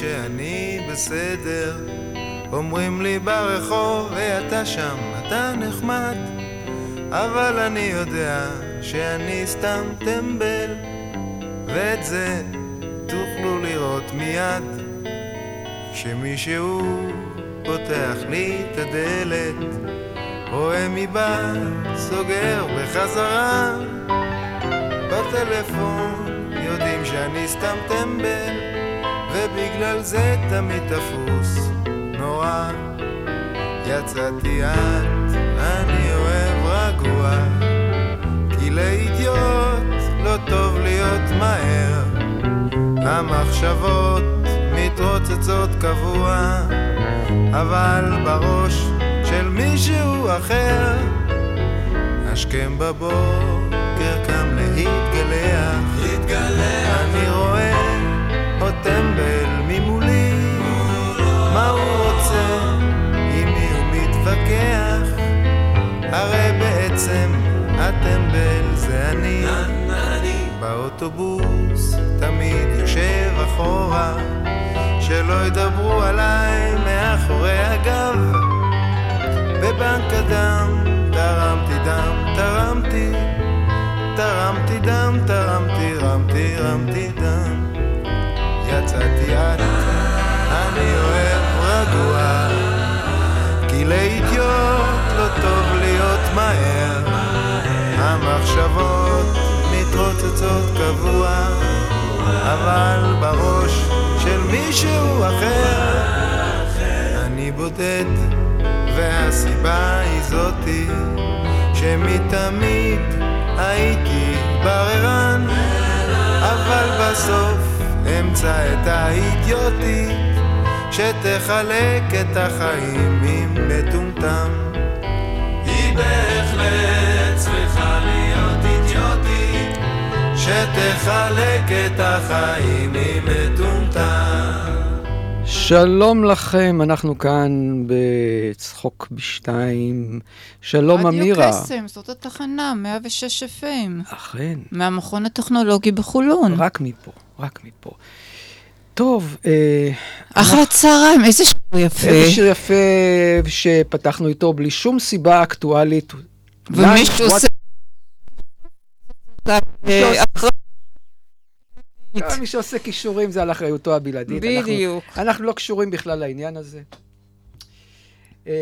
שאני בסדר, אומרים לי ברחוב, היי אתה שם, אתה נחמד, אבל אני יודע שאני סתם טמבל, ואת זה תוכלו לראות מיד, כשמישהו פותח לי את הדלת, רואה מבעד, סוגר בחזרה, בטלפון יודעים שאני סתם טמבל, ובגלל זה תמיד תפוס נורא. יצאתי את, אני אוהב רגוע, כי לאידיוט לא טוב להיות מהר. המחשבות מתרוצצות קבוע, אבל בראש של מישהו אחר, השכם בבוקר קם להתגלח. להתגלח. אני רואה עוד טמבל ממולי, מה הוא רוצה, עם מי הוא מתווכח? הרי בעצם הטמבל זה אני. באוטובוס תמיד יושב אחורה, שלא ידברו עליי מאחורי הגב. בבנק הדם מהר. המחשבות מתרוצצות קבוע, אבל בראש של מישהו אחר אני בודד, והסיבה היא זאתי שמתמיד הייתי בררן, אבל בסוף אמצא את האידיוטית שתחלק את החיים עם מטומטם. שתחלק את החיים עם מטומטם. שלום לכם, אנחנו כאן בצחוק בשתיים. שלום אמירה. רדיו קסם, זאת התחנה, 106 FM. אכן, מהמכון הטכנולוגי בחולון. רק מפה, רק מפה. טוב, אה, אחר הצהריים, איזה שיר יפה. איזה שיר יפה שפתחנו איתו בלי שום סיבה אקטואלית. ומישהו עושה... אה, מי שעושה כישורים זה על אחריותו הבלעדית. בדיוק. אנחנו לא קשורים בכלל לעניין הזה. אה,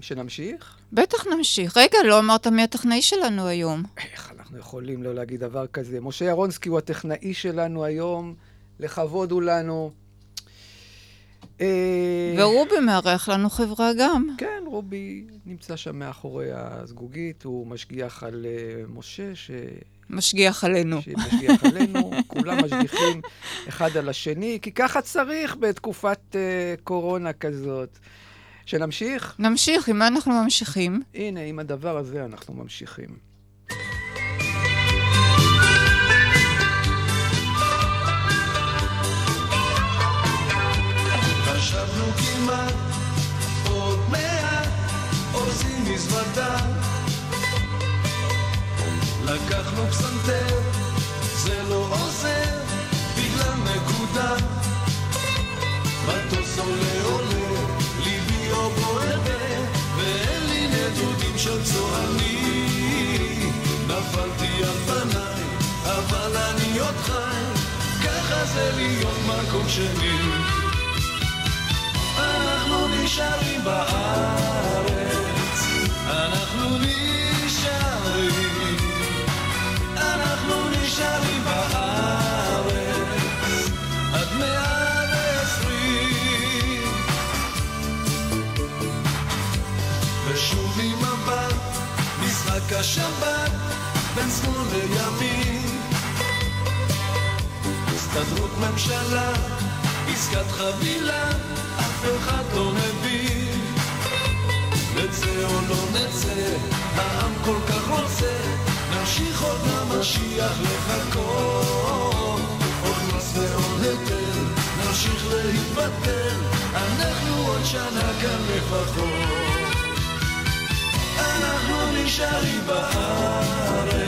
שנמשיך? בטח נמשיך. רגע, לא אמרת מי הטכנאי שלנו היום. איך אנחנו יכולים לא להגיד דבר כזה? משה ירונסקי הוא הטכנאי שלנו היום, לכבוד הוא לנו. אה, ורובי מארח לנו חברה גם. כן, רובי נמצא שם מאחורי הזגוגית, הוא משגיח על אה, משה, ש... משגיח עלינו. שמשגיח עלינו, כולם משגיחים אחד על השני, כי ככה צריך בתקופת uh, קורונה כזאת. שנמשיך? נמשיך, עם מה אנחנו ממשיכים? הנה, עם הדבר הזה אנחנו ממשיכים. מקום שני. אנחנו נשארים בארץ, אנחנו נשארים, אנחנו נשארים בארץ, עד מאה ועשרים. ושוב עם מבט, משחק השבת, בין שמאל לימין. הסתדרות ממשלה, עסקת חבילה, אף אחד לא מבין. נצא או לא נצא, העם כל כך רוצה, נמשיך עוד למשיח לחכות. עוד מס ועוד היטל, נמשיך להתבטל, אנחנו עוד שנה כאן לפחות. אנחנו נשארים בארץ,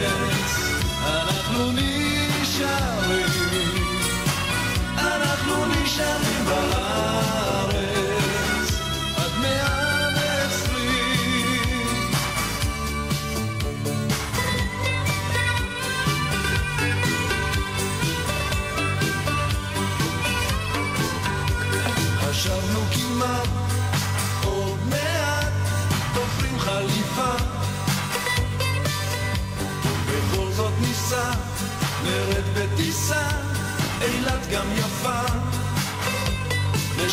אנחנו נשארים,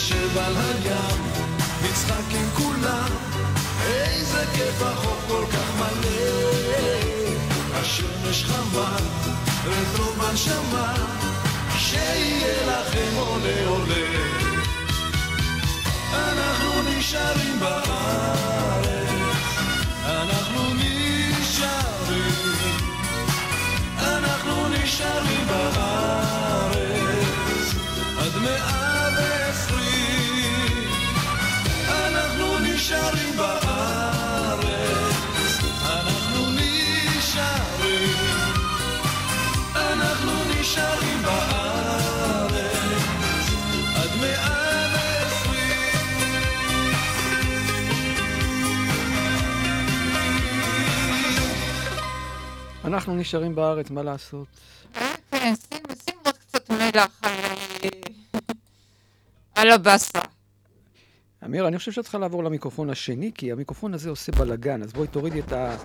נשב על הים נצחק עם כולם. איזה כיף החוף כל כך מלא. השמש חמה רטרו בנשמה שיהיה לכם עולה עולה. אנחנו נשארים בארץ, אנחנו נשארים, אנחנו נשארים בארץ, עד מאה אנחנו נשארים בארץ, מה לעשות? כן, שים עוד קצת מלח על, הבאסה. אמיר, אני חושב שאת צריכה לעבור למיקרופון השני, כי המיקרופון הזה עושה בלאגן, אז בואי תורידי את ה...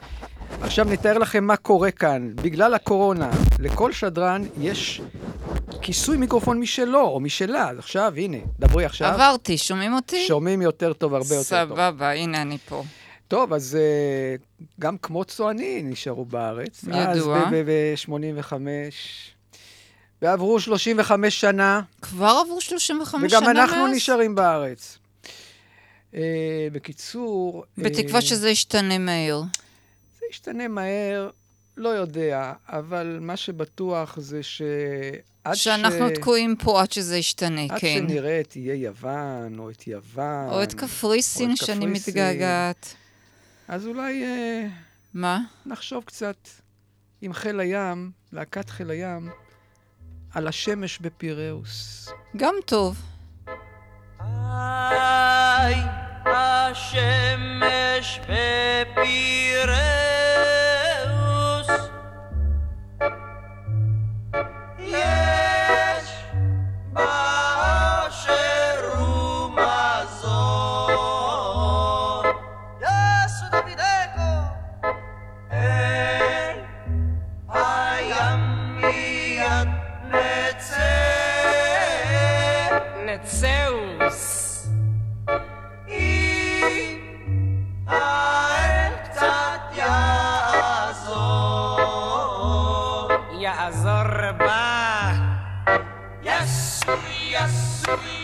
עכשיו נתאר לכם מה קורה כאן. בגלל הקורונה, לכל שדרן יש כיסוי מיקרופון משלו או משלה. אז עכשיו, הנה, דברי עכשיו. עברתי, שומעים אותי? שומעים יותר טוב, הרבה יותר טוב. סבבה, הנה אני פה. טוב, אז uh, גם כמו צועני נשארו בארץ. ידוע. אז ב-85, ועברו 35 שנה, כבר עברו 35 שנה וגם מאז? אנחנו נשארים בארץ. Uh, בקיצור... בתקווה אה, שזה ישתנה מהר. זה ישתנה מהר, לא יודע, אבל מה שבטוח זה שעד שאנחנו ש... תקועים פה עד שזה ישתנה, עד כן. שנראה את איי יוון, או את יוון, או את קפריסין, שאני. מתגעגעת. אז אולי אה, מה? נחשוב קצת עם חיל הים, להקת חיל הים, על השמש בפיראוס. גם טוב. היי, השמש בפיראוס. yes, sweet.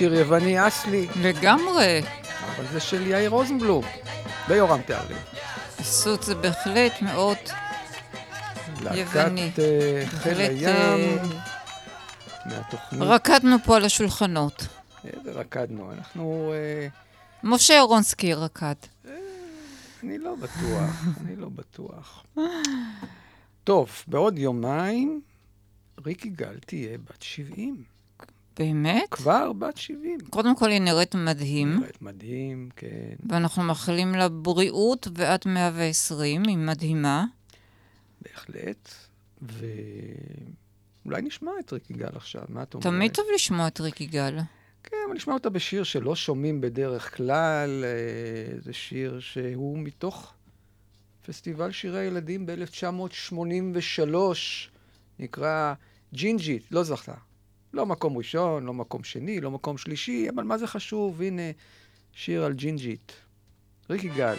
שיר יווני אסלי, לגמרי. אבל זה של יאיר רוזנבלום ויורם תיארלי. עשו זה בהחלט מאוד להקת יווני. אה, חיל הים אה, מהתוכנית. רקדנו פה על השולחנות. איזה רקדנו, אנחנו... אה, משה ירונסקי רקד. אני לא בטוח, אני לא בטוח. טוב, בעוד יומיים ריקי גל תהיה בת 70. באמת? כבר בת 70. קודם כל היא נראית מדהים, נראית מדהים, כן. ואנחנו מאחלים לה בריאות ועד 120, היא מדהימה. בהחלט. ואולי נשמע את ריקי גל עכשיו, מה את אומרת? תמיד טוב לשמוע את ריקי גל. כן, אבל נשמע אותה בשיר שלא שומעים בדרך כלל. אה, זה שיר שהוא מתוך פסטיבל שירי ילדים ב-1983, נקרא ג'ינג'ית, לא זכתה. לא מקום ראשון, לא מקום שני, לא מקום שלישי, אבל מה זה חשוב? הנה, שיר על ג'ינג'ית. ריקי גל.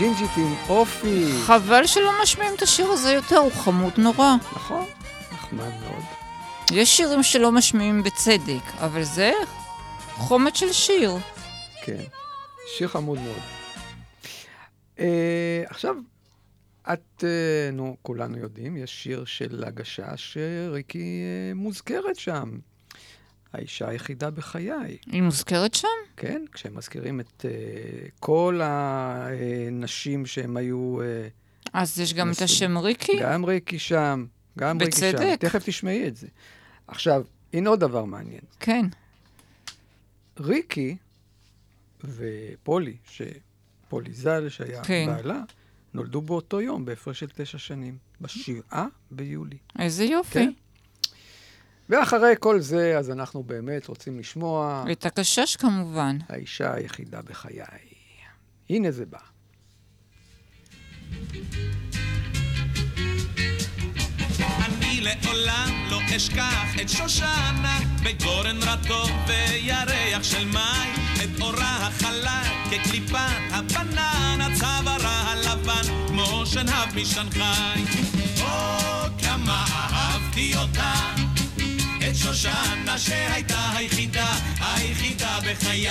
ג'ינג'ית עם אופי. חבל שלא משמיעים את השיר הזה יותר, הוא חמוד נורא. נכון, נחמד מאוד. יש שירים שלא משמיעים בצדק, אבל זה חומץ של שיר. כן, שיר חמוד מאוד. Uh, עכשיו, את, uh, נו, כולנו יודעים, יש שיר של הגשש שריקי uh, מוזכרת שם. האישה היחידה בחיי. היא מוזכרת שם? כן, כשהם מזכירים את uh, כל הנשים שהם היו... Uh, אז יש גם את נסים. השם ריקי? גם ריקי שם, גם ריקי שם. בצדק. תכף תשמעי את זה. עכשיו, הנה עוד דבר מעניין. כן. ריקי ופולי, שפולי ז"ל, שהיה כן. בעלה, נולדו באותו יום, בהפרש של תשע שנים, בשבעה ביולי. איזה יופי. כן. ואחרי כל זה, אז אנחנו באמת רוצים לשמוע את הגשש כמובן. האישה היחידה בחיי. הנה זה בא. אני לעולם לא אשכח את שושנה בגורן רטוב וירח של מים את אורה החלק כקליפת הבננה צווארה הלבן כמו שנהב משנגחאי או כמה אהבתי אותה את שושנה שהייתה היחידה, היחידה בחיי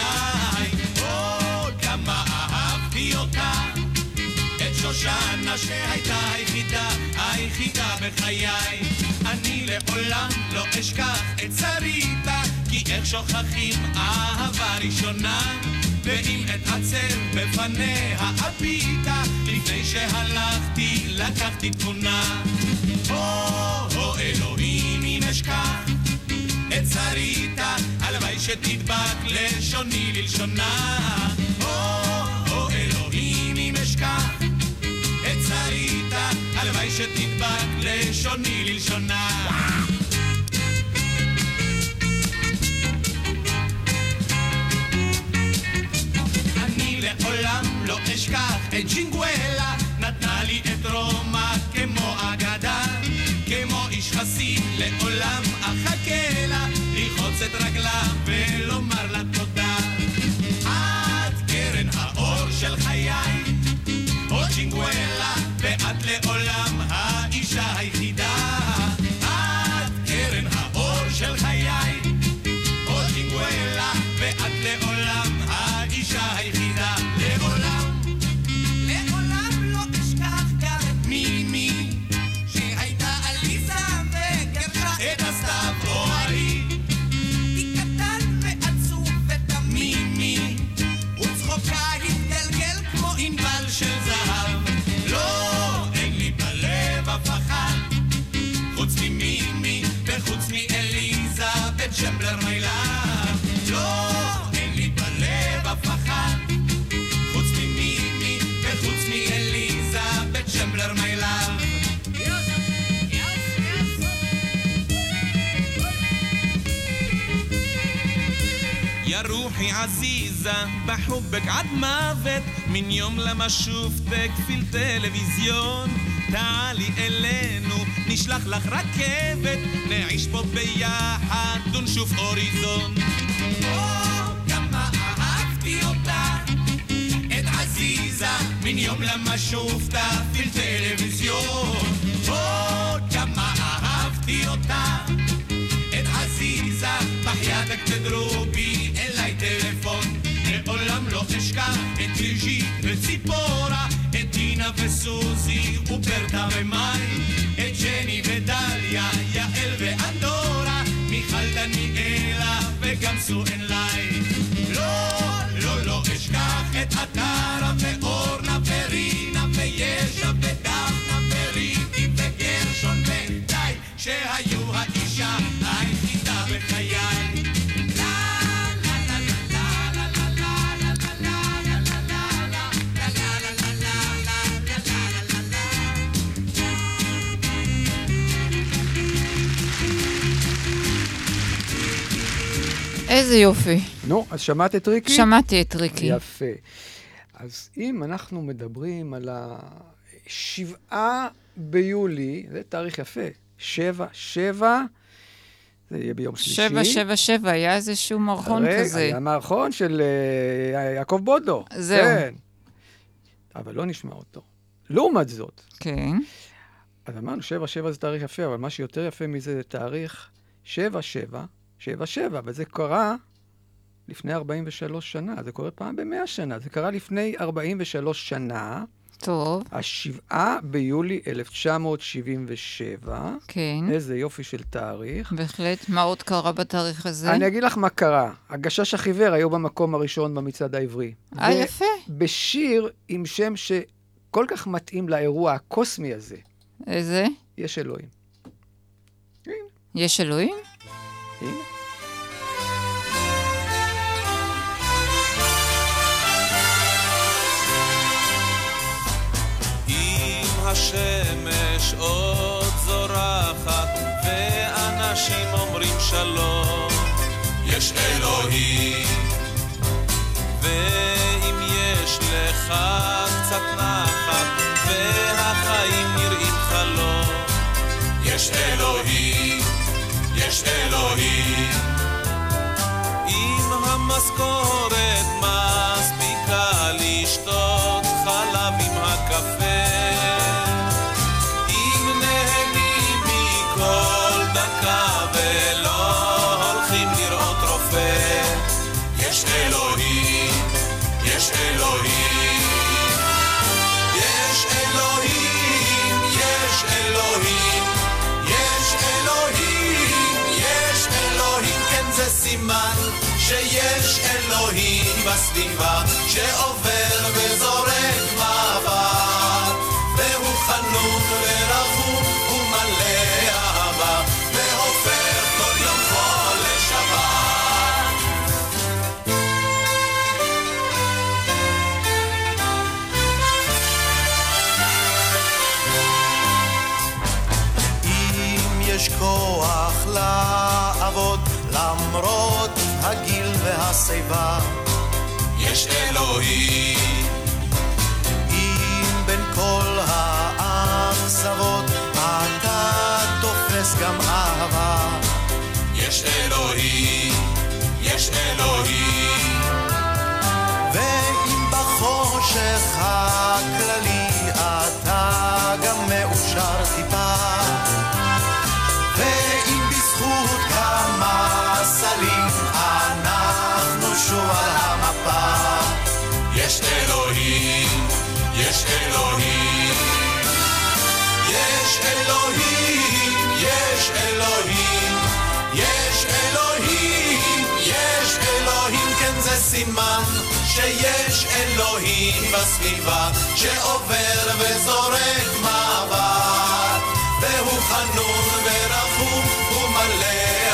או כמה אהבתי אותה את שושנה שהייתה היחידה, היחידה בחיי. אני לעולם לא אשכח את שריתה, כי איך שוכחים אהבה ראשונה, ואם אתעצר בפניה הביטה, לפני שהלכתי לקחתי תמונה. או, או אלוהים אם אשכח את שריתה, הלוואי שתדבק לשוני ללשונה. או, או אלוהים אם אשכח את שריתה, הלוואי שתדבק לשוני ללשונה. אני לעולם לא אשכח לרחוץ את روحي عزيزة بحبك عد موت من يوم لما شفتك في التلفزيون تعالي אלינו, נשלח לך רכבת, נעיש פה ביחד ונשוף אוריזון. או, כמה אהבתי אותה, את עזיזה, מן יום למה שופתה في التلفزيون. או, כמה אהבתי אותה, עזיזה, בחייתק תדרובי אליי טלפון. לעולם לא אשכח את בריז'יט וציפורה, את דינה וסוזי וברטה ומאי, את ג'ני ודליה, יעל ואנדורה, מיכל דניאלה וגם סואן לי. לא, לא, לא אשכח את עטרה ואורנה ורינה וישע ודפנה וריטי וגרשון ודי, שהיו איזה יופי. נו, אז שמעת את ריקי? שמעתי את ריקי. יפה. אז אם אנחנו מדברים על השבעה ביולי, זה תאריך יפה, שבע, שבע, זה יהיה ביום שלישי. שבע, שבע, שבע, היה איזשהו מערכון רגע, כזה. היה מערכון של אה, יעקב בודו. זהו. כן. אבל לא נשמע אותו. לעומת זאת, כן. אז אמרנו, 7-7 זה תאריך יפה, אבל מה שיותר יפה מזה זה תאריך 7-7, 7-7, וזה קרה לפני 43 שנה, זה קורה פעם ב-100 שנה, זה קרה לפני 43 שנה, טוב, השבעה ביולי 1977, כן. איזה יופי של תאריך. בהחלט. מה עוד קרה בתאריך הזה? אני אגיד לך מה קרה. הגשש החיוור היו במקום הראשון במצעד העברי. אה, יפה. בשיר עם שם שכל כך מתאים לאירוע הקוסמי הזה, איזה? יש אלוהים. יש אלוהים? הנה. אם השמש עוד זורחת ואנשים אומרים שלום יש אלוהים ואם יש לך קצת נחת יש אלוהים. אם המשכורת מספיקה בסביבה שעובר וזורק מבט והוא חנון ורחום ומלא אהבה והופך כל יום חול לשבת. אם יש כוח לעבוד למרות הגיל והשיבה יש אלוהים. אם בין כל האכזבות אתה תופס גם אהבה יש אלוהים, יש אלוהים אלוהים, יש אלוהים יש אלוהים, יש אלוהים. כן זה סימן שיש אלוהים בסביבה שעובר וזורק מבט והוא חנון ורחום ומלא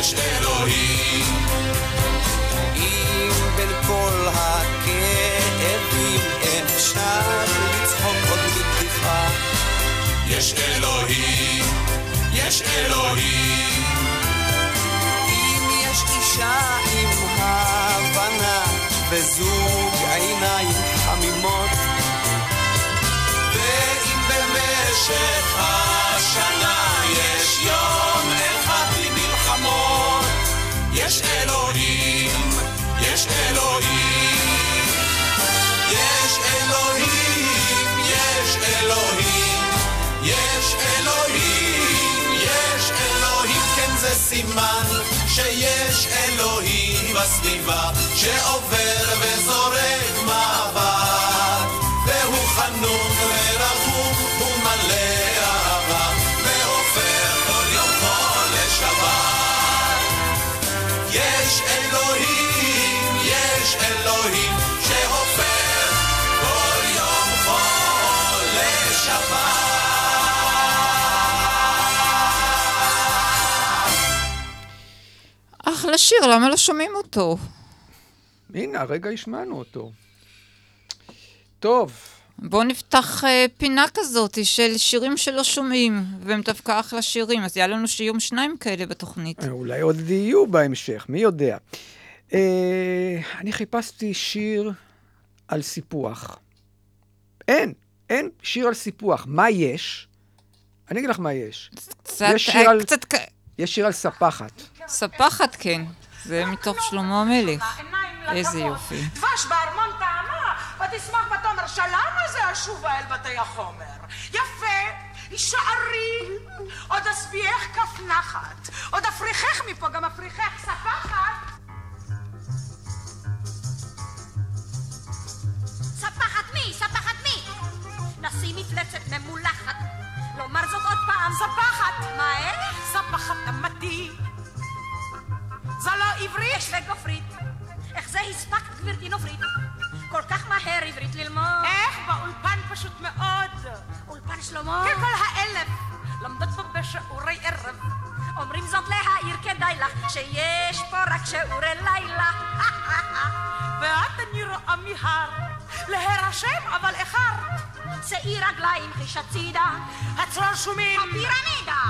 יש אלוהים. אם בין כל הכאבים אפשר לצחוק עוד בבדיחה. יש אלוהים, יש אלוהים. אם יש אישה עם הבנה וזוג עיניים חמימות ואם במשך השנה יש יום יש אלוהים, יש אלוהים. יש אלוהים, יש אלוהים. יש אלוהים, יש אלוהים. כן זה סימן שיש אלוהים בסביבה שעובר וזורק מבט והוא חנון אחלה שיר, למה לא שומעים אותו? הנה, הרגע השמענו אותו. טוב, בואו נפתח אה, פינה כזאת של שירים שלא שומעים, והם דווקא אחלה שירים, אז יהיה לנו שיום שניים כאלה בתוכנית. אה, אולי עוד יהיו בהמשך, מי יודע. אה, אני חיפשתי שיר על סיפוח. אין, אין שיר על סיפוח. מה יש? אני אגיד לך מה יש. קצת, יש שיר אה, על- קצת יש שיר על ספחת. ספחת, כן. זה מתוך שלמה המלך. איזה יופי. דבש בארמון טעמה, ותשמח ותאמר שלמה זה השובה אל בתי החומר. יפה, הישארי, עוד אשביעך כף נחת, עוד אפריחך מפה, גם אפריחך ספחת. ספחת מי? ספחת מי? נשים מפלצת ממולחת. לומר זאת עוד פעם. ספחת, מה איך? ספחת אמתי. זו לא עברית, יש וגופרית. איך זה הספקת, גברתי נופרית? כל כך מהר עברית ללמוד. איך באולפן פשוט מאוד. אולפן שלמה. ככל האלף, לומדות פה בשיעורי ערב. אומרים זאת להעיר כדאי לך, שיש פה רק שיעורי לילה. ואת אני רואה מיהר, להירשם אבל איחרת. שעי רגליים חיש הצידה, הצרור שומים. הפירמידה.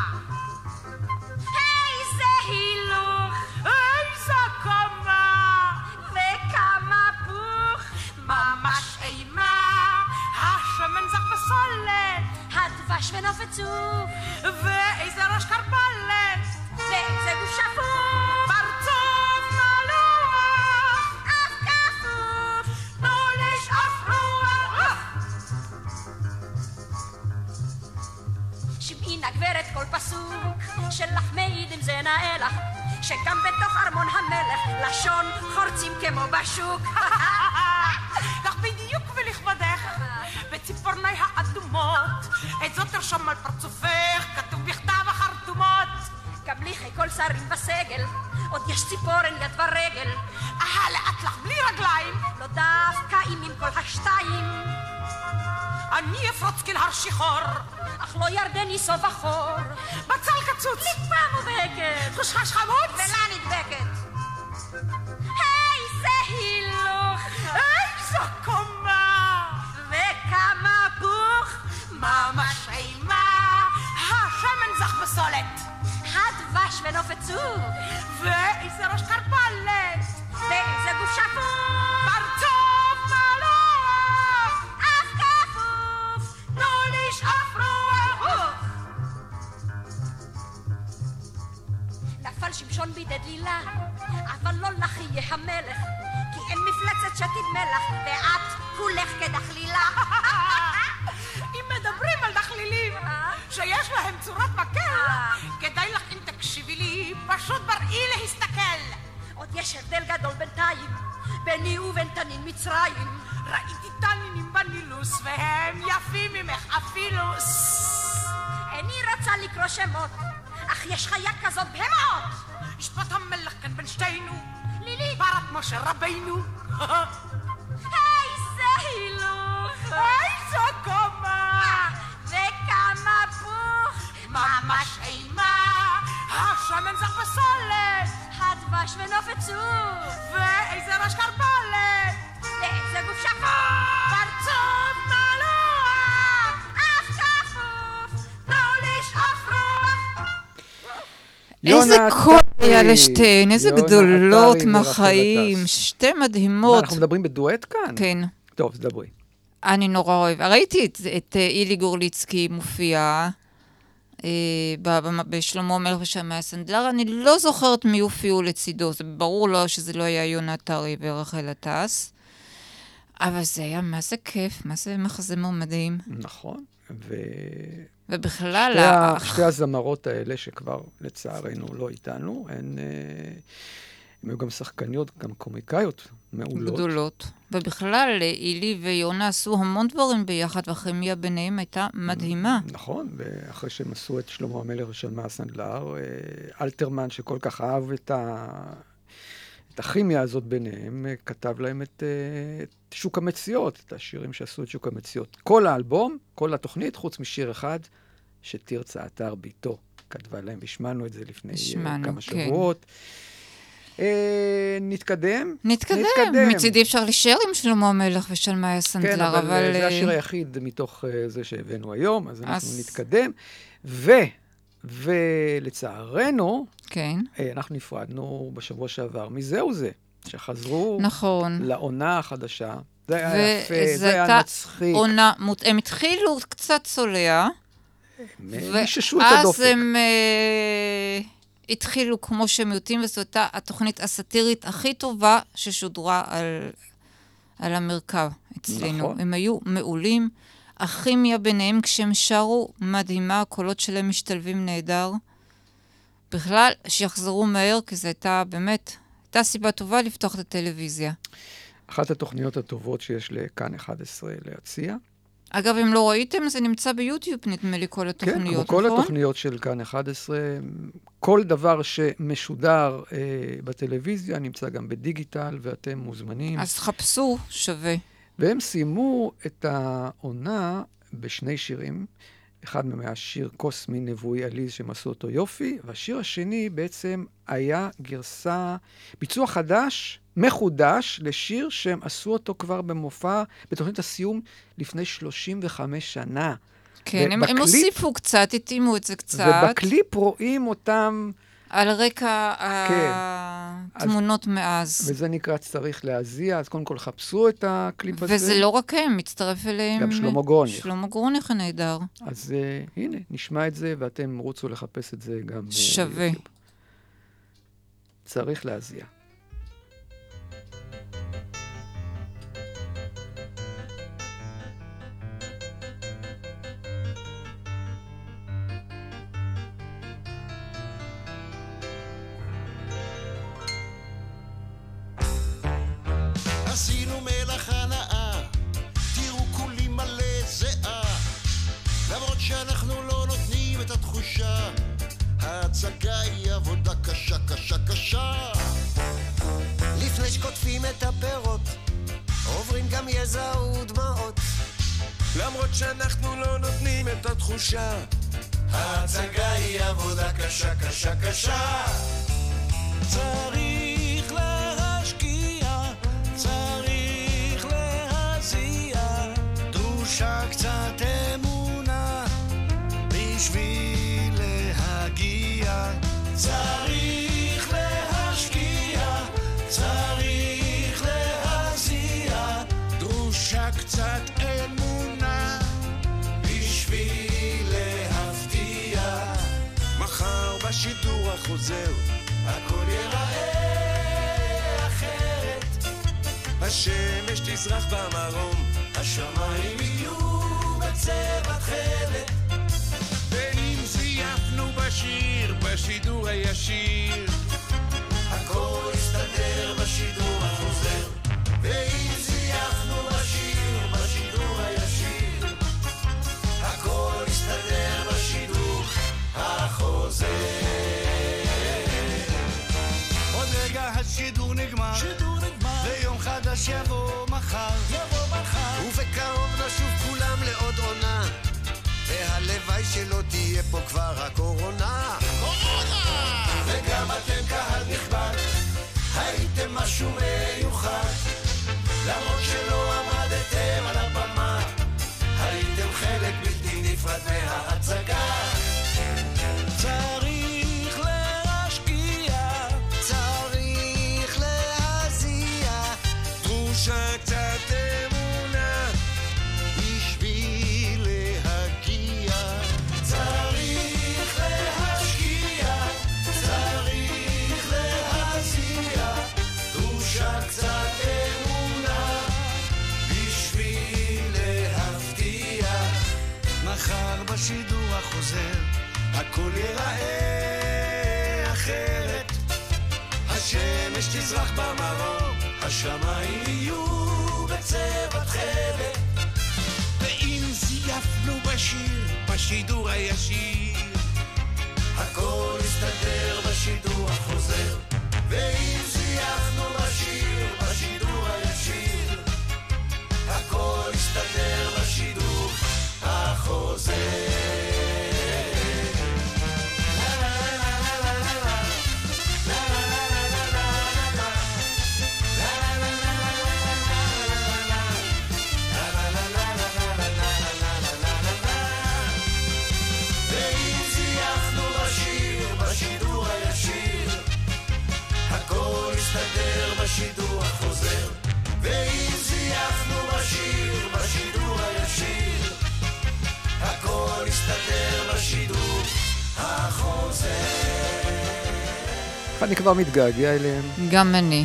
איזה הילוך איזה קומה, וכמה פוך, ממש אימה. השמן זך בסולת, הדבש ונופת צוף, ואיזה ראש קרבלת. ואיזה גוף שפוף, פסוק, שלך מעיד אם זה נאה לך, שגם בתוך ארמון המלך לשון חורצים כמו בשוק. לך בדיוק ולכבודך, בציפורני האדומות, את זאת תרשום על פרצופך, כתוב בכתב החרטומות. גם לי חי כל שרים בסגל, עוד יש ציפורן יד ורגל, אהה, לאט לך בלי רגליים, לא דווקא אם עם כל השתיים, אני אפרוץ כנהר שיחור, לא ירדני סוף החור. בצל קצוץ, ליפה מובהקת, חושחש חמוץ, ולה נדבקת. נפל שמשון בידי דלילה, אבל לא לך יהיה המלך, כי אין מפלצת שתדמה לך, ואת כולך כדחלילה. אם מדברים על דחלילים שיש להם צורת מקל, כדאי לך אם תקשיבי לי, פשוט בראי להסתכל. עוד יש הבדל גדול בינתיים, ביני ובין תנין מצרים. ראיתי תנינים בנילוס והם יפים ממך אפילו. איני רוצה לקרוא שמות, אך יש חיה כזאת בהמות. ישפוט המלך כאן בין שתינו, לילית, פרת משה רבינו. איזה הילוך, איזו קומה, וכמה פוך, ממש אימה, השמן זך בסולת, הדבש ונופת צוף, ואיזה ראש קרבלת, ואיזה גוף שפוף, פרצוף מלוח, אף כפוף. תנו לשאוף רוח. איזה קול. היה לשתיהן, איזה גדולות מהחיים. שתי מה, מדהימות. אנחנו מדברים בדואט כאן? כן. טוב, אז דברי. אני נורא אוהב. ראיתי את, את אה, אילי גורליצקי מופיע אה, בשלמה המלך ושמאי הסנדלר. אני לא זוכרת מי הופיעו לצידו, זה ברור לו שזה לא היה יונה טרי ורחל עטס. אבל זה היה מה זה כיף, מה זה מחזמר מדהים. נכון. ו... ובכלל, שתי, ה... שתי הזמרות האלה, שכבר לצערנו לא איתנו, הן, אה, הן היו גם שחקניות, גם קומיקאיות מעולות. גדולות. ובכלל, אילי ויונה עשו המון דברים ביחד, והכימיה ביניהם הייתה מדהימה. נכון, ואחרי שהם עשו את שלמה המלך ושלמה הסנדלר, אה, אלתרמן, שכל כך אהב את, ה... את הכימיה הזאת ביניהם, אה, כתב להם את, אה, את שוק המציאות, את השירים שעשו את שוק המציאות. כל האלבום, כל התוכנית, חוץ משיר אחד, שתרצה אתר ביתו כתבה להם, השמענו את זה לפני אה, השמענו, כמה כן. שבועות. אה, נתקדם? נתקדם. מצידי אפשר להישאר עם שלמה המלך ושלמאי כן, הסנדלר, אבל אבל... אה, זה אה, השיר היחיד מתוך זה שהבאנו היום, אז אנחנו אז- נתקדם. ו... ולצערנו, כן, אנחנו נפרדנו בשבוע שעבר מזהו זה, שחזרו נכון. לעונה החדשה. זה היה יפה, זה היה מצחיק. עונה, הם התחילו קצת צולע, מיששו את ואז. הם אה, התחילו כמו שהם יודעים, וזו הייתה התוכנית הסאטירית הכי טובה ששודרה על, על המרכב אצלנו. נכון. הם היו מעולים. הכימיה ביניהם כשהם שרו, מדהימה, הקולות שלהם משתלבים נהדר. בכלל, שיחזרו מהר, כי זו הייתה באמת, הייתה סיבה טובה לפתוח את הטלוויזיה. אחת התוכניות הטובות שיש לכאן 11 להציע. אגב, אם לא ראיתם, זה נמצא ביוטיוב, נדמה לי, כל כן, התוכניות, כל נכון? התוכניות של כאן 11, כל דבר שמשודר אה, בטלוויזיה נמצא גם בדיגיטל, ואתם מוזמנים. אז חפשו, שווה. והם סיימו את העונה בשני שירים. אחד מהם היה שיר קוסמי נבואי עליז שהם עשו אותו יופי, והשיר השני בעצם היה גרסה, ביצוע חדש, מחודש, לשיר שהם עשו אותו כבר במופע, בתוכנית הסיום לפני 35 שנה. כן, הם, הם ובקליפ- הוסיפו קצת, התאימו את זה קצת, ובקליפ רואים אותם, על רקע כן. התמונות מאז. וזה נקרא צריך להזיע, אז קודם כל חפשו את הקליפ הזה. וזה לא רק הם, מצטרף אליהם... גם שלמה גרוניך. שלמה גרוניך הנהדר. אז אה, הנה, נשמע את זה, ואתם רוצו לחפש את זה גם שווה. ביוטיוב. צריך להזיע. התחושה, ההצגה היא עבודה קשה, קשה, קשה. צריך השמש תזרח במרום השמיים יהיו בצבע תכלת. ואם זייפנו בשיר בשידור הישיר. הכל יסתדר בשידור החוזר. ואם זייפנו בשיר בשידור הישיר הכל יסתדר בשידור החוזר. עוד רגע השידור נגמר, שידור נגמר, ויום חדש יבוא והלוואי שלא תהיה פה כבר הקורונה. קורונה! וגם אתם קהל נכבד, הייתם משהו מיוחד, למרות שלא עמדתם על הבמה, הייתם חלק בלתי נפרד מההצגה. השמש תזרח במרום השמיים יהיו בצבע תכלת. ואם זייפנו בשיר בשידור הישיר הכל יסתדר בשידור החוזר. ואם זייפנו בשיר כבר מתגעגע אליהם. גם אני.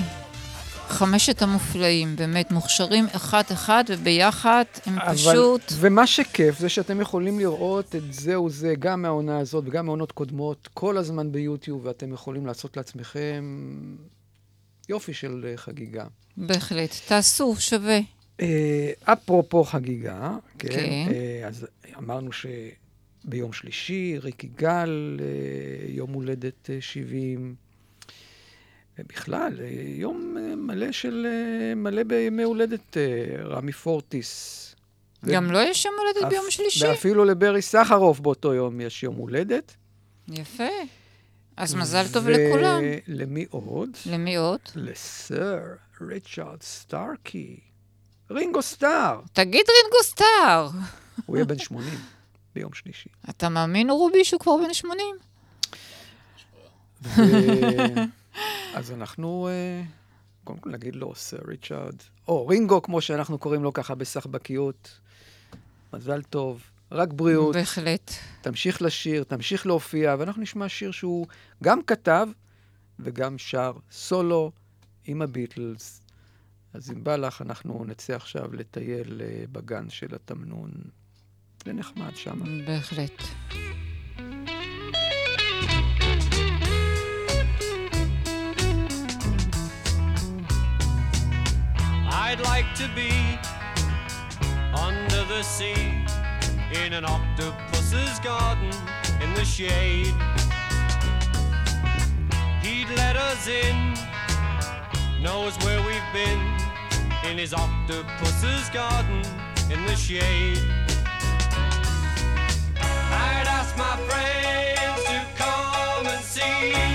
חמשת המופלאים, באמת מוכשרים אחד-אחד וביחד, הם אבל- פשוט... ומה שכיף זה שאתם יכולים לראות את זה וזה, גם מהעונה הזאת וגם מעונות קודמות, כל הזמן ביוטיוב, ואתם יכולים לעשות לעצמכם יופי של אה, חגיגה. בהחלט. תעשו, שווה. אה, אפרופו חגיגה, כן, כן. אה, אז אמרנו שביום שלישי, ריקי גל, אה, יום הולדת אה, 70. ובכלל, אה, יום אה, מלא של... אה, מלא בימי הולדת, רמי פורטיס. ו- גם לא יש יום הולדת ביום אף- שלישי? ואפילו לברי סחרוף באותו יום יש יום הולדת. יפה. אז מזל טוב לכולם. ולמי עוד? למי עוד? לסר ריצ'רד סטארקי. רינגו סטאר. תגיד רינגו סטאר. הוא יהיה בן 80 ביום שלישי. אתה מאמין, רובי, שהוא כבר בן 80? ו... אז אנחנו, אה, קודם כל נגיד לו סר ריצ'רד, או רינגו, כמו שאנחנו קוראים לו ככה בסחבקיות. מזל טוב, רק בריאות, בהחלט. תמשיך לשיר, תמשיך להופיע, ואנחנו נשמע שיר שהוא גם כתב וגם שר סולו עם הביטלס. אז אם בא לך, אנחנו נצא עכשיו לטייל אה, בגן של התמנון. זה נחמד שם. בהחלט. I'd like to be under the sea in an octopus's garden in the shade. He'd let us in, knows where we've been in his octopus's garden in the shade. I'd ask my friends to come and see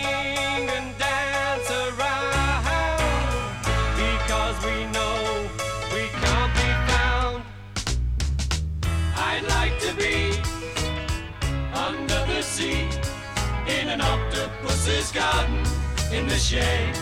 an octopus's garden in the shade.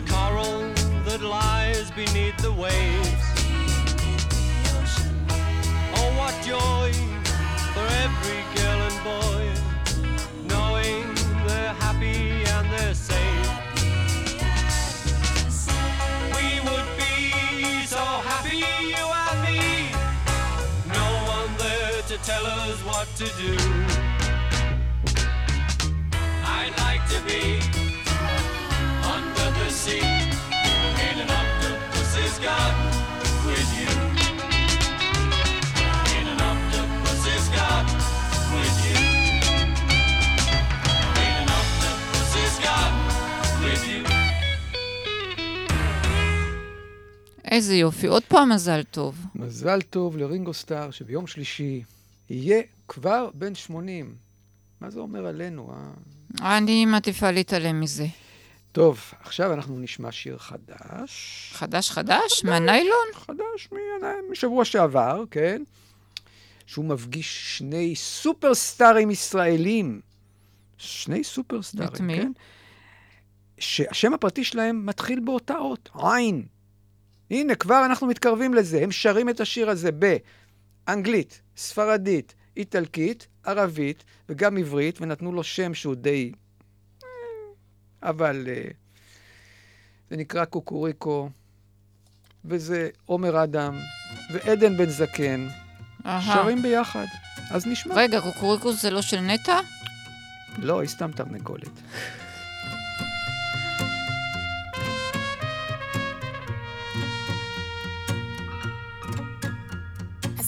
The coral that lies beneath the waves. Oh, what joy for every girl and boy, knowing they're happy and they're safe. We would be so happy, you and me. No one there to tell us what to do. I'd like to be איזה יופי. עוד פעם מזל טוב. מזל טוב לרינגו סטאר, שביום שלישי יהיה כבר בן 80. מה זה אומר עלינו? אה? אני מעדיפה להתעלם מזה. טוב, עכשיו אנחנו נשמע שיר חדש. חדש חדש? מהניילון? חדש משבוע שעבר, כן? שהוא מפגיש שני סופרסטארים ישראלים. שני סופרסטארים? כן? שהשם הפרטי שלהם מתחיל באותה אות, עין. הנה, כבר אנחנו מתקרבים לזה. הם שרים את השיר הזה באנגלית, ספרדית, איטלקית, ערבית וגם עברית, ונתנו לו שם שהוא די... אבל אה, זה נקרא קוקוריקו, וזה עומר אדם ועדן בן זקן, אהה. שרים ביחד. אז נשמע. רגע, קוקוריקוס זה לא של נטע? לא, היא סתם תרנגולת.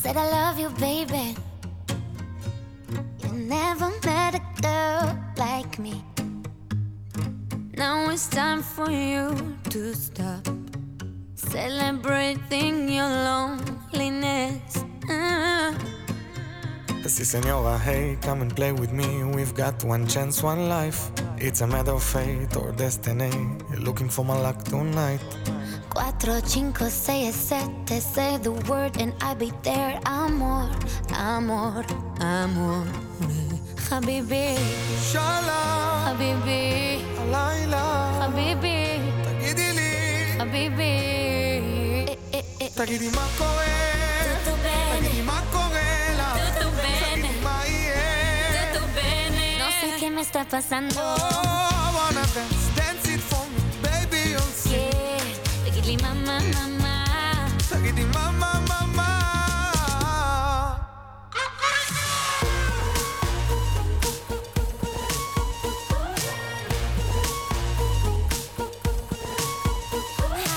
Said I love you, baby. You never met a girl like me. Now it's time for you to stop celebrating your loneliness. Uh. Si senora, hey, come and play with me. We've got one chance, one life. It's a matter of fate or destiny. You're looking for my luck tonight. Cuatro, cinco, seis, siete, say the word and I'll be there. Amor, amor, amor. Habibi, Shalom, Habibi, Alayla, Habibi, Tagidili, Habibi. Eh, eh, eh. Tagidi Makoe, tutto bene, Tagidi Makoela, tutto bene, Maie, tutto bene. No sé qué me está pasando. Oh, I wanna dance. Sakiti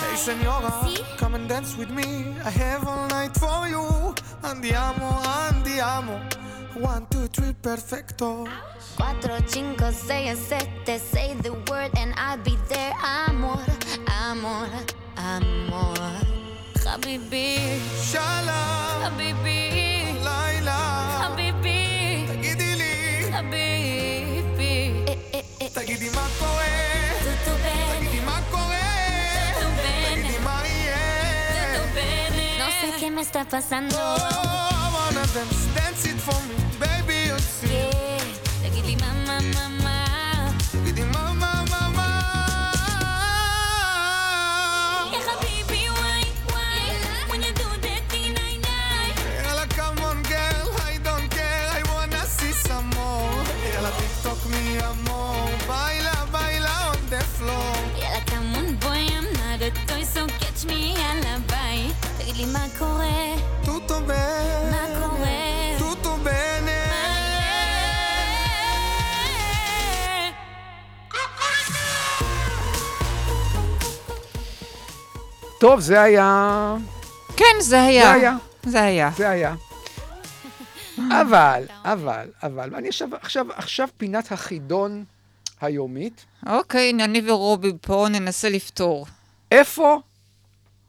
Hey senora, sí? come and dance with me. I have all night for you. Andiamo, andiamo. One, two, three, perfecto. 4, 5, 6, 7, say the word and I'll be there. Amor, amor. amor. Habibi, שלום, habibi, לילה. habibi, תגידי לי, habibi. Eh, eh, eh. תגידי מה קורה. Tutto bene, תגידי מה קורה. tutto bene, תגידי מה יהיה. tutto bene. No sé qué me está pasando. Oh, I wanna dance, dance it for me, baby, you'll see. Yeah, תגיד לי מה, מה, מה, מה. Me, יאללה, ביי. תגיד לי מה קורה, Tutto מה bene, קורה. tutto bene. טוב, זה היה... כן, זה היה. זה היה. זה היה. זה היה. אבל, אבל, אבל, אני עכשיו, עכשיו, עכשיו פינת החידון היומית. אוקיי, הנה, אני ורובי פה ננסה לפתור. איפה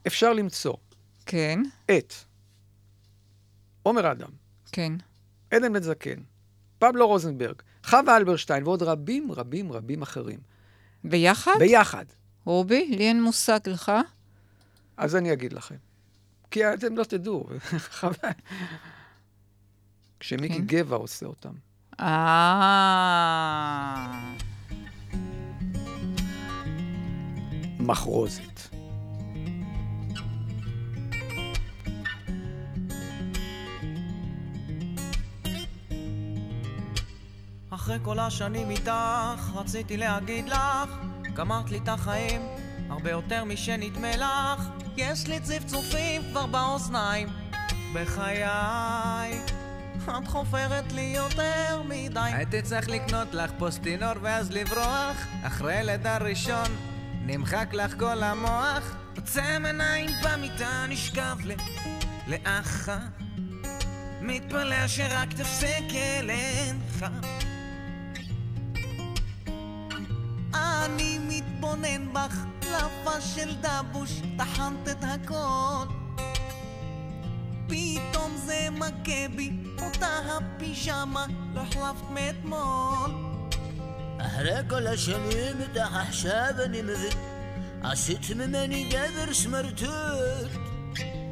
אפשר למצוא כן, את עומר אדם, כן. עדן בן זקן, פבלו רוזנברג, חווה אלברשטיין ועוד רבים רבים רבים אחרים. ביחד? ביחד. רובי, לי אין מושג לך. אז אני אגיד לכם. כי אתם לא תדעו. חבל. כשמיקי כן. גבע עושה אותם. אה... מחרוזת. אחרי כל השנים איתך, רציתי להגיד לך, גמרת לי את החיים, הרבה יותר משנדמה לך. יש לי צפצופים כבר באוזניים, בחיי. את חופרת לי יותר מדי. הייתי צריך לקנות לך פוסטינור ואז לברוח, אחרי לידה ראשון, נמחק לך כל המוח. עוצם עיניים במיטה, נשכב ל... לאח. מתפלא שרק תפסיק אליך. אני מתבונן בך, לפה של דבוש, טחנת את הכל. פתאום זה מכה בי, אותה הפיג'מה, לא החלפת מאתמול. אחרי כל השנים איתך עכשיו אני מבין עשית ממני גבר סמרטוט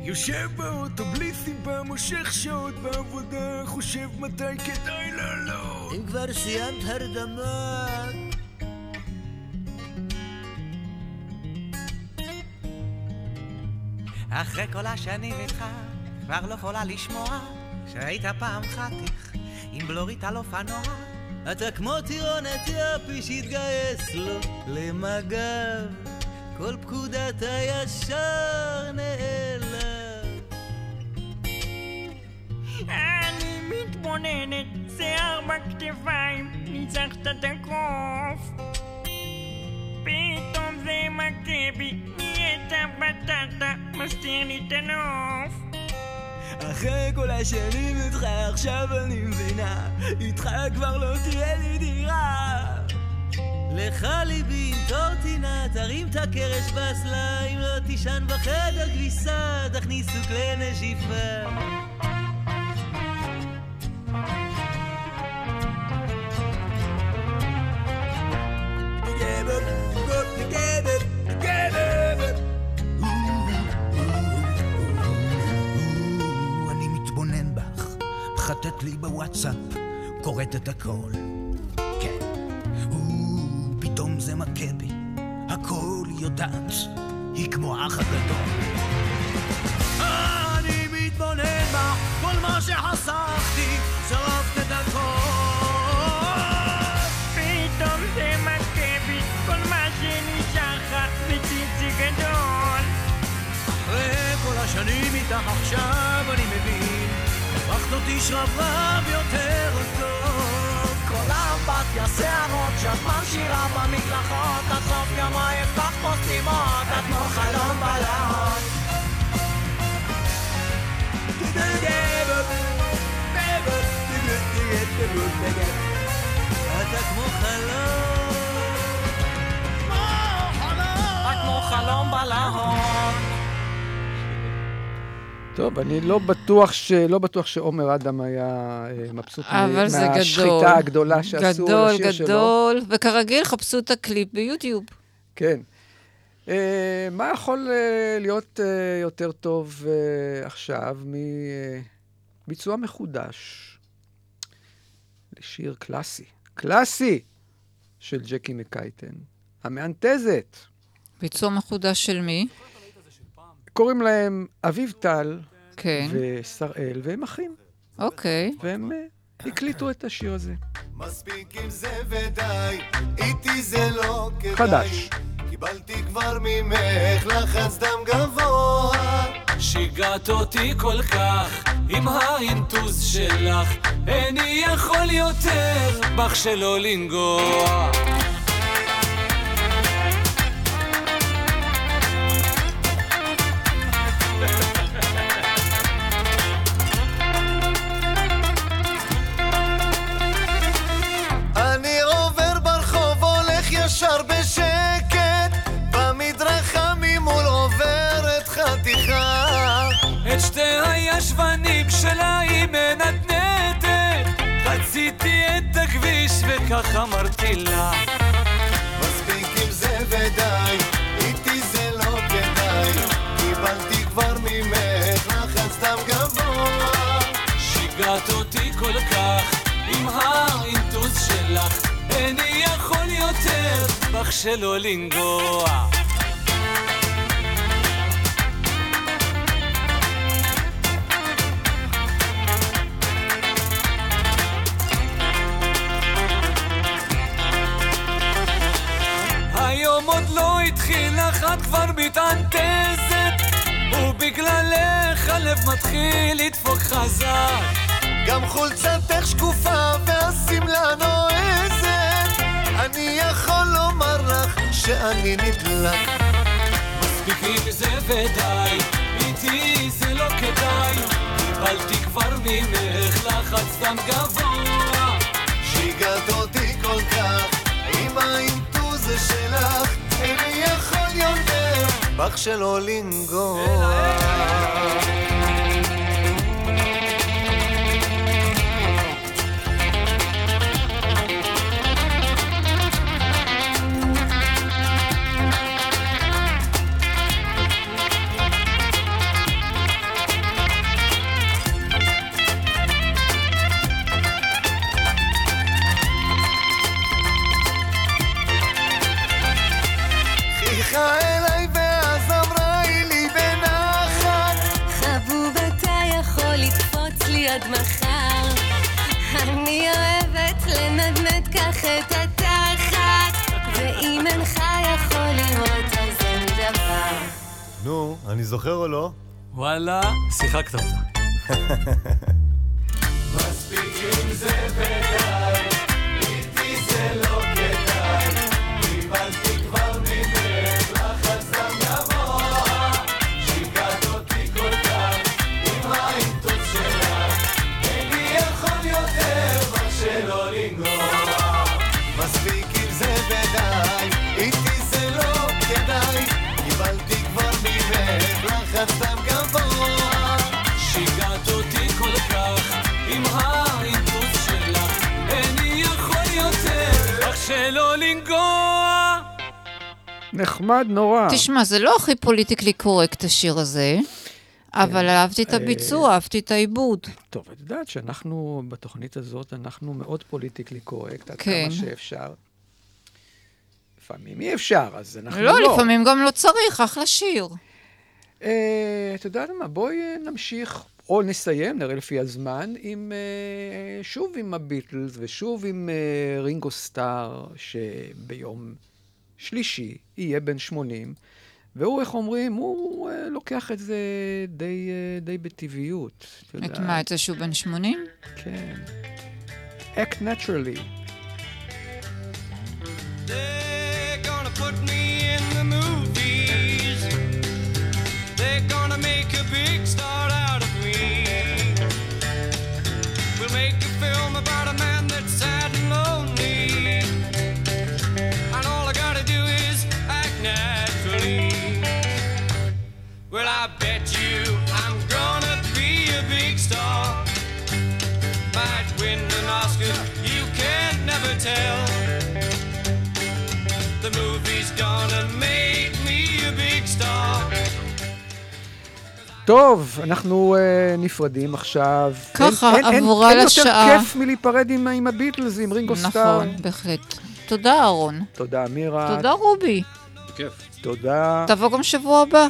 יושב באוטו בלי סיבה, מושך שעות בעבודה, חושב מתי כדאי לעלות. אם כבר סיימת הרדמה אחרי כל השנים איתך, כבר לא יכולה לשמוע, שהיית פעם חתיך, עם בלורית על אופנוע. אתה כמו טירונת יפי שהתגייס לו למג"ב כל פקודת הישר נעלם מתבוננת, שיער בכתפיים, ניצחת את הקוף. פתאום זה מכה בי, נהיית בטטה, מסתיר לי את הנוף. אחרי כל השנים איתך עכשיו אני מבינה. איתך כבר לא תהיה לי דירה. לך ליבי עם קורטינה תרים את הקרש באסלה אם לא תישן בחדר כביסה תכניסו כלי נשיפה מחטט לי בוואטסאפ, קוראת את הכל. כן, פתאום זה מכה בי, הכל יודעת, היא כמו אח הגדול. הפכת אותי שרברב יותר טוב. כל האמבטיה, שערות, שאת משאירה במקלחות, עד סוף יום עייף לך פוסטימות, את כמו חלום בלהות. אתה כמו חלום, טוב, אני לא בטוח, ש... לא בטוח שעומר אדם היה אה, מבסוט גדול. מהשחיטה הגדולה שעשו גדול, לשיר שלו. גדול, וכרגיל חפשו את הקליפ ביוטיוב. כן. אה, מה יכול אה, להיות אה, יותר טוב אה, עכשיו מביצוע מחודש לשיר קלאסי, קלאסי, של ג'קי מקייטן, המאנטזת. ביצוע מחודש של מי? קוראים להם אביב טל כן. ושראל, והם אחים. אוקיי. והם אה, הקליטו את השיר הזה. מספיק עם זה ודי, איתי זה לא כדאי. חדש. קיבלתי כבר ממך לחץ דם גבוה. שיגעת אותי כל כך עם האינטוז שלך איני יכול יותר בך שלא לנגוע הישבנים שלה היא מנדנדת חציתי את הכביש וכך אמרתי לה מספיק עם זה ודי, איתי זה לא כדאי. קיבלתי כבר ממך לחץ דם גבוה. שיגעת אותי כל כך עם האינטוז שלך איני יכול יותר בך שלא לנגוע מתענתזת ובגללך הלב מתחיל לדפוק חזק. גם חולצתך שקופה והשמלה נועזת. אני יכול לומר לך שאני נדלק. מספיק עם זה ודי, איתי זה לא כדאי. קיבלתי כבר ממך לחץ דם גבוה. שיגעת אותי כל כך עם האינטוז שלך. איני יכול יותר בך שלא לנגוע אני זוכר או לא? וואלה, שיחקת אותה. נחמד נורא. תשמע, זה לא הכי פוליטיקלי קורקט השיר הזה, אבל אהבתי את אה, הביצוע, אהבתי את העיבוד. טוב, את יודעת שאנחנו, בתוכנית הזאת, אנחנו מאוד פוליטיקלי קורקט, עד כן. כמה שאפשר. לפעמים אי אפשר, אז אנחנו לא, לא. לפעמים גם לא צריך, אחלה שיר. אה, את יודעת מה, בואי אה, נמשיך, או נסיים, נראה לפי הזמן, עם, שוב עם הביטלס ושוב עם רינגו סטאר, שביום שלישי יהיה בן 80, והוא, איך אומרים, הוא אה, לוקח את זה די, אה, די בטבעיות. את. מה, את זה שהוא בן 80? כן. Act naturally. They're gonna put me in the movies. They're gonna make a big star Well, I bet you I'm gonna be a big star. Might win an Oscar, you can't never tell. The movie's gonna make me a big star. טוב, אנחנו uh, נפרדים עכשיו. ככה, אין, אין, עברה אין, אין לשעה. יותר כיף מלהיפרד עם, עם הביטלס, עם רינגו סטאר. נכון, בהחלט. תודה, אהרון. תודה, מירה. תודה, רובי. בכיף. תודה. תבוא גם שבוע הבא.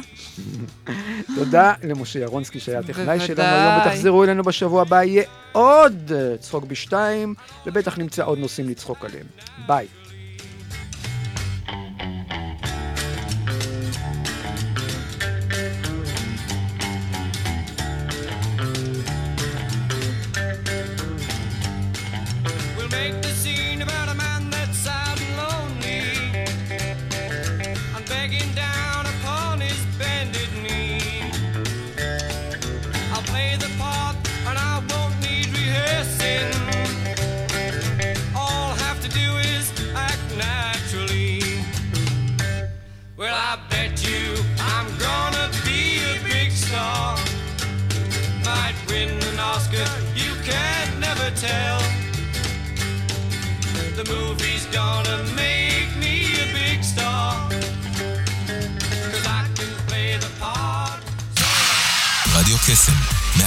תודה למשה ירונסקי שהיה הטכנאי שלנו. היום, ותחזרו אלינו בשבוע הבא, יהיה עוד צחוק בשתיים, ובטח נמצא עוד נושאים לצחוק עליהם. ביי.